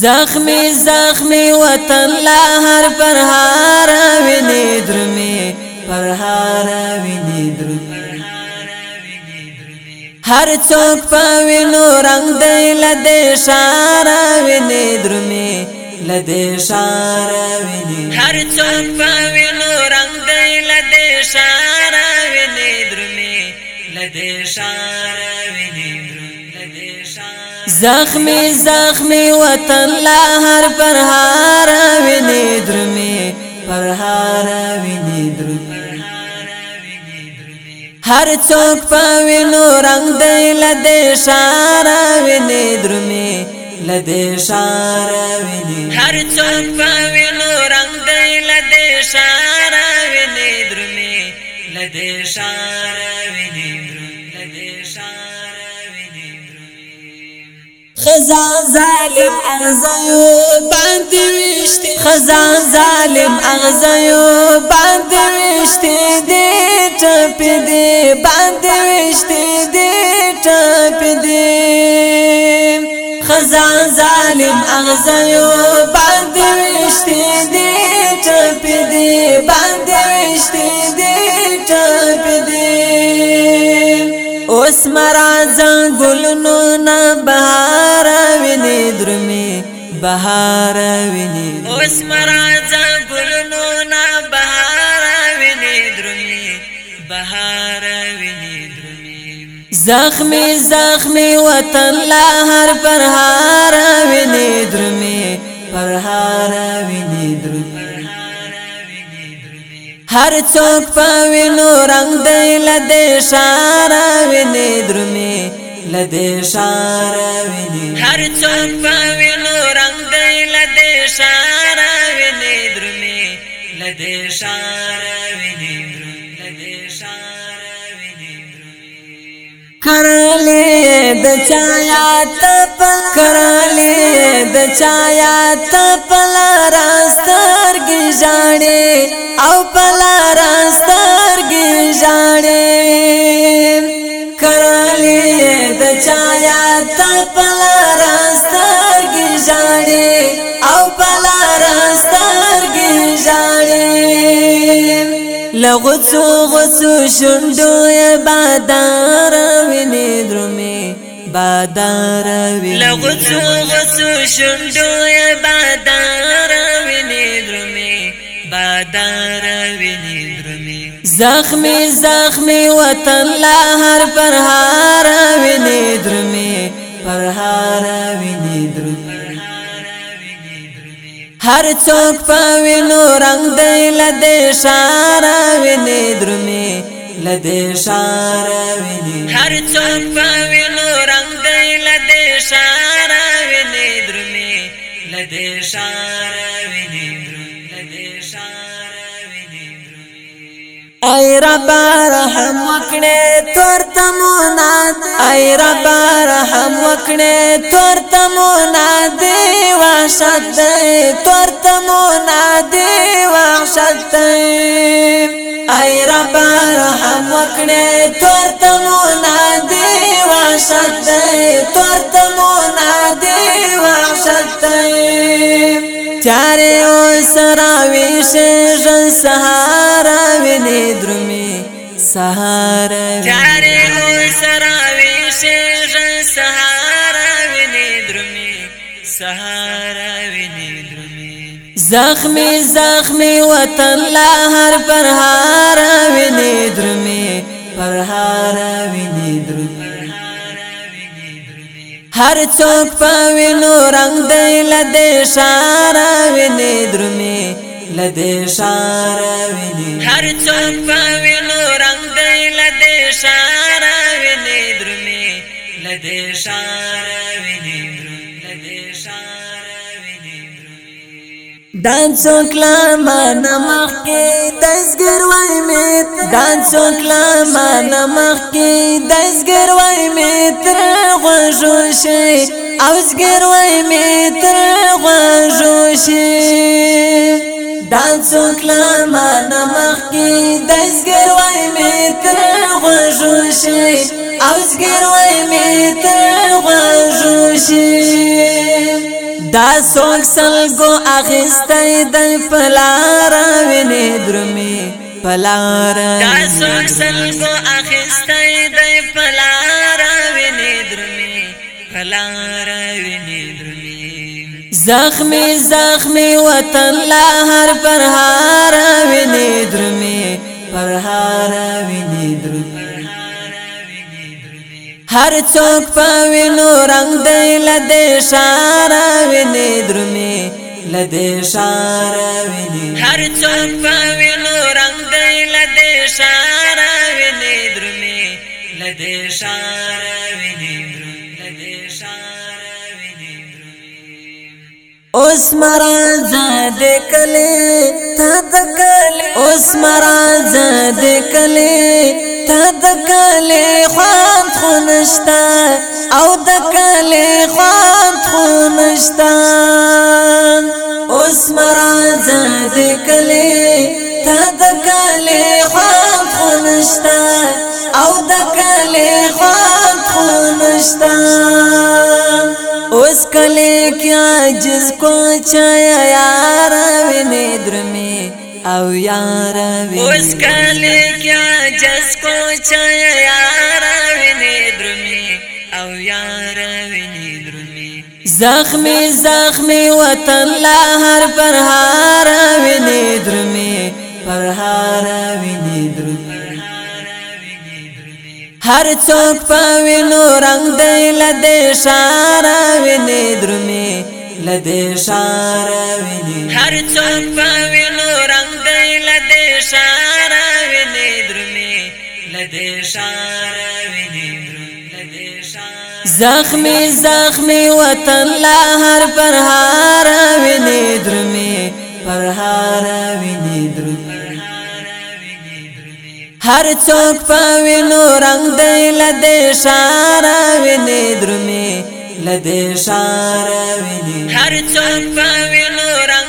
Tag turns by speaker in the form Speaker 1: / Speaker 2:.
Speaker 1: زخمی زخمی وطن لا هر پر هارا ویني درمه پر هارا
Speaker 2: ویني درمه
Speaker 1: هر څوک په وینو رنگ دی لده شارا ویني درمه لده شارا ویني هر څوک په وینو رنگ دی لده شارا ویني درمه لده شارا زخمی زخمی وطن لا هر پر هار ویني درمه پر هار ویني درمه هر څوک په وینو رنگ دی لدې شار ویني درمه لدې شار
Speaker 2: ویني هر
Speaker 1: څوک په وینو رنگ دی لدې شار ویني درمه لدې شار خزان ظالم اغزیو باندې وشتي خزان ظالم اغزیو باندې وشتي دې ټپ دې باندې وشتي دې ټپ دې خزان ظالم اغزیو باندې وشتي دې ټپ دې باندې وشتي دې ټپ دې اوس مرا ځنګل نو نه بهار درمه بهار ویني اوس مرزا ګلونو نا بهار ویني درمه بهار ویني زخمی زخمی وطن لا هر پرهار ویني درمه پرهار
Speaker 2: ویني درمه
Speaker 1: هر څوک په وینو رنگ دی لدې شار ویني درمه لدې شار ویني هر څوک په وینو رنگ دې لدې شار ویني درمي لدې شار ویني لدې شار ویني کرلې د چایا تپ کرلې د چایا تپ لراستر کې ځاړې او پلار راستر کې ځاړې چایا تا پلا راستر کی جاڑی او پلا راستر کی جاڑی لغوڅو غوڅو شوندو بادار ویني درمه بادار ویني لغوڅو غوڅو شوندو بادار زخمی زخمی وطن لهر پر هارا ویني درمه پر هارا
Speaker 2: ویني درمه
Speaker 1: هر څوک په وینو رنگ دی لده شارا ویني درمه لده شارا ویني هر څوک په وینو رنگ دی لده شارا ویني درمه لده شارا ویني درمه ای رب رحم وکړې تور تمونا ای رب رحم وکړې تور تمونا دی واشد دی تور تمونا دی واشد دی ای رب رحم وکړې تور تمونا دی واشد دی تور تمونا دی واشد دی چاره او سراوي شه سهار ویني درمي سهار چارې او سرا ویشې سهار ویني درمي سهار ویني درمي زخمي زخمي وطن لا هر پرهار ویني درمي پرهار ویني
Speaker 2: درمي
Speaker 1: هر څوک په وینو رنگ دی لدې شار ویني درمي لدې شار ویني هر څوک په وینو رنگ دی لدې شار ویني درمه لدې شار دان څوک لا مان مخ کې دزګر وای می دان څوک لا مان مخ کې دزګر وای می تر غوژو شي او زګر وای می تر غوژو شي دان څوک لا مان مخ کې دزګر وای می تر غوژو شي او زګر وای می تر غوژو شي دا سوک سلگو اغسطای دای پلارا وینی درمی پلارا دا سوک سلگو اغسطای دای پلارا وینی درمی پلارا وینی درمی زخمی زخمی وطن لہر پرہارا وینی درمی پرہارا
Speaker 2: وینی درمی
Speaker 1: هر څوک په وینو رنگ دی لدې شار ویني درمه لدې شار ویني هر څوک په وینو رنگ دی لدې شار ویني درمه لدې شار ویني لدې شار اوس مراز د کله تا د کله اوس مراز د کله تا د کله خوان خونشتا او د کله خوان خونشتا اوس مرزه د کله تا د کله خوان خونشتا او د کله خوان خونشتا اوس کله کیا جز کو چایا یار وینې درمه او یار وی اوس کله کیا جس کو چا یار وی درمی او یار وی درمی زخمی زخمی وطن لا هر پر هار وی درمی پر هار
Speaker 2: وی درمی
Speaker 1: هر څوک په وینو رنگ دی لدې شار ویني درمه لدې شار ویني هر څوک په وینو زخمی زخمی وطن لا هر پر هار ویني درمه پر هار
Speaker 2: ویني درمه
Speaker 1: هر څوک په وینو رنگ دی لدې شار ویني درمه لدې شار ویني هر څوک په وینو رنگ